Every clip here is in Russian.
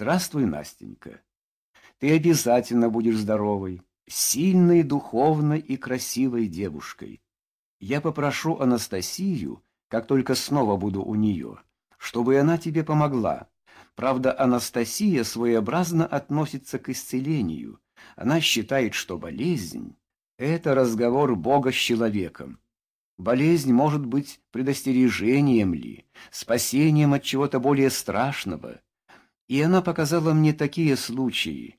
Здравствуй, Настенька. Ты обязательно будешь здоровой, сильной, духовной и красивой девушкой. Я попрошу Анастасию, как только снова буду у нее, чтобы она тебе помогла. Правда, Анастасия своеобразно относится к исцелению. Она считает, что болезнь — это разговор Бога с человеком. Болезнь может быть предостережением ли, спасением от чего-то более страшного — и она показала мне такие случаи.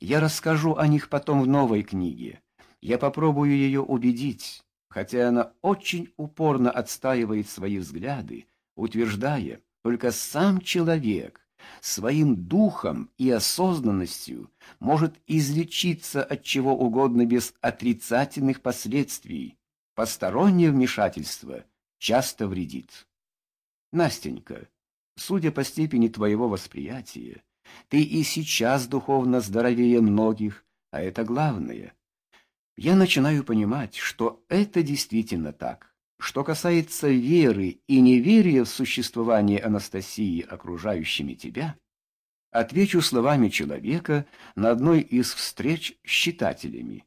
Я расскажу о них потом в новой книге. Я попробую ее убедить, хотя она очень упорно отстаивает свои взгляды, утверждая, только сам человек своим духом и осознанностью может излечиться от чего угодно без отрицательных последствий. Постороннее вмешательство часто вредит. Настенька, Судя по степени твоего восприятия, ты и сейчас духовно здоровее многих, а это главное. Я начинаю понимать, что это действительно так. Что касается веры и неверия в существование Анастасии окружающими тебя, отвечу словами человека на одной из встреч с читателями.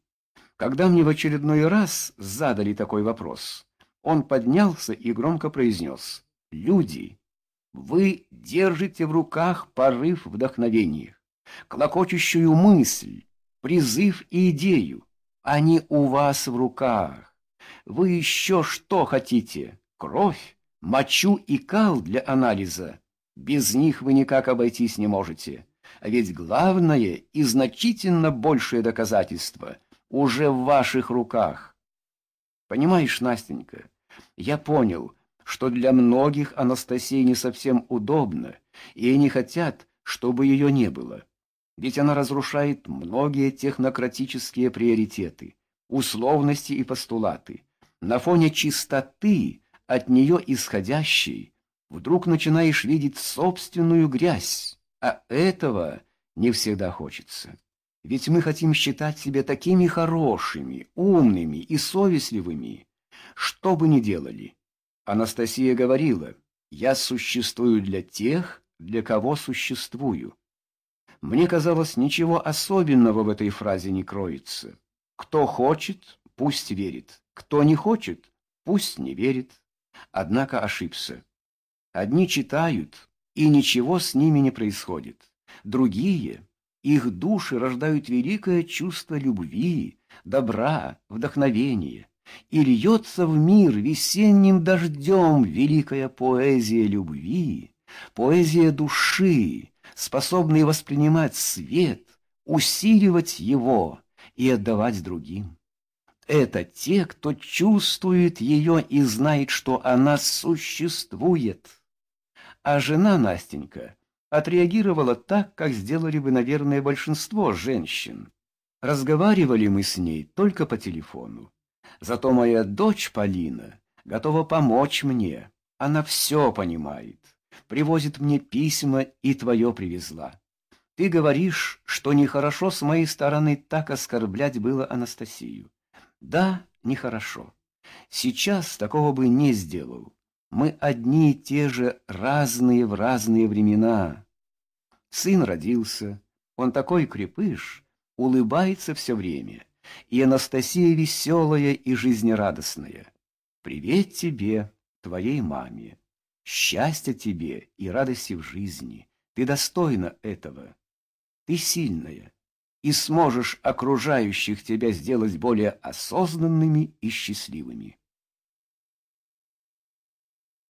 Когда мне в очередной раз задали такой вопрос, он поднялся и громко произнес «Люди, вы держите в руках порыв вдохновения, клокочущую мысль, призыв и идею. Они у вас в руках. Вы еще что хотите? Кровь, мочу и кал для анализа. Без них вы никак обойтись не можете. А ведь главное и значительно большее доказательство уже в ваших руках. Понимаешь, Настенька, я понял, что для многих Анастасия не совсем удобна, и они хотят, чтобы ее не было. Ведь она разрушает многие технократические приоритеты, условности и постулаты. На фоне чистоты, от нее исходящей, вдруг начинаешь видеть собственную грязь, а этого не всегда хочется. Ведь мы хотим считать себя такими хорошими, умными и совестливыми, что бы ни делали. Анастасия говорила, «Я существую для тех, для кого существую». Мне казалось, ничего особенного в этой фразе не кроется. Кто хочет, пусть верит. Кто не хочет, пусть не верит. Однако ошибся. Одни читают, и ничего с ними не происходит. Другие, их души рождают великое чувство любви, добра, вдохновения и льется в мир весенним дождем великая поэзия любви, поэзия души, способная воспринимать свет, усиливать его и отдавать другим. Это те, кто чувствует ее и знает, что она существует. А жена Настенька отреагировала так, как сделали бы, наверное, большинство женщин. Разговаривали мы с ней только по телефону. Зато моя дочь Полина готова помочь мне. Она все понимает. Привозит мне письма и твое привезла. Ты говоришь, что нехорошо с моей стороны так оскорблять было Анастасию. Да, нехорошо. Сейчас такого бы не сделал. Мы одни и те же, разные в разные времена. Сын родился, он такой крепыш, улыбается все время и Анастасия веселая и жизнерадостная. Привет тебе, твоей маме. Счастья тебе и радости в жизни. Ты достойна этого. Ты сильная и сможешь окружающих тебя сделать более осознанными и счастливыми.